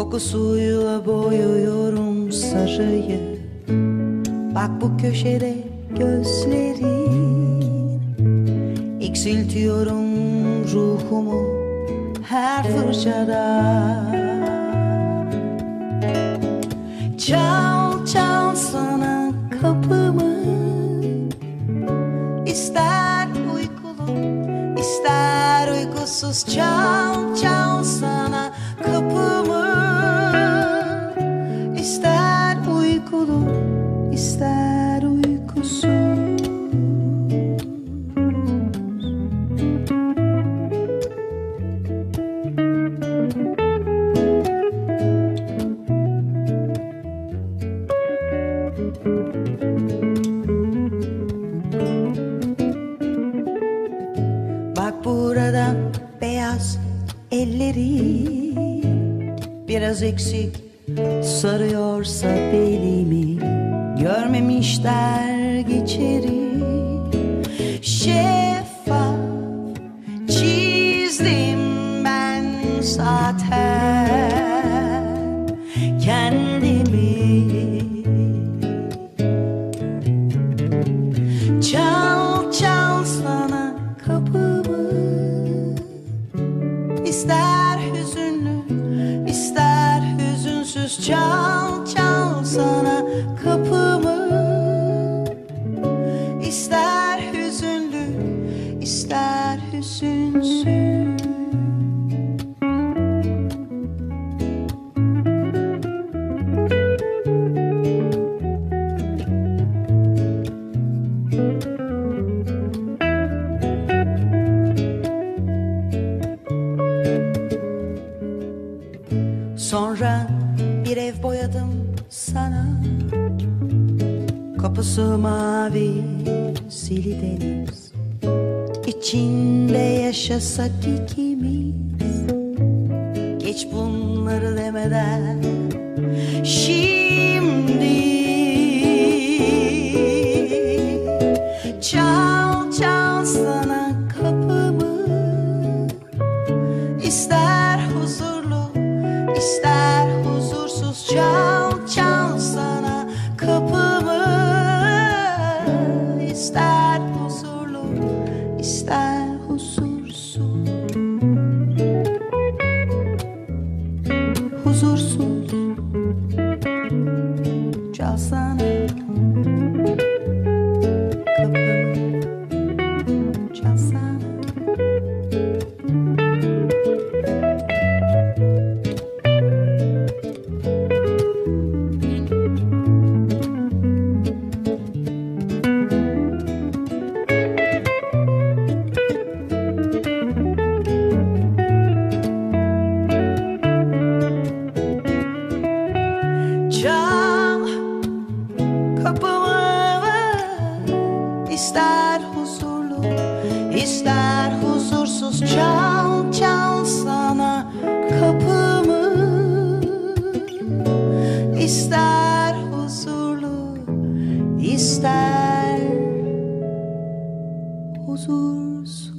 Kokusuyla boyuyorum sarıyı Bak bu köşede gözlerin. Eksiltiyorum ruhumu her fırçada. Çal çal sana kapımı. İster uykulu ister uykusuz. Çal çal beyaz elleri Biraz eksik sarıyorsa belimi Görmemişler geçeri. Şeffaf çizdim ben zaten. Kendimi Çal çal sana kapımı. İster bir ev boyadım sana. Kapısı mavi sili deniz. İçinde yaşasak ikimiz. Geç bunları demeden Şimdi. Çal çal sana kapımı. İster huzurlu, ister İster huzurlu ister huzursuz. Çal çal sana kapımı. İster huzurlu ister huzursuz.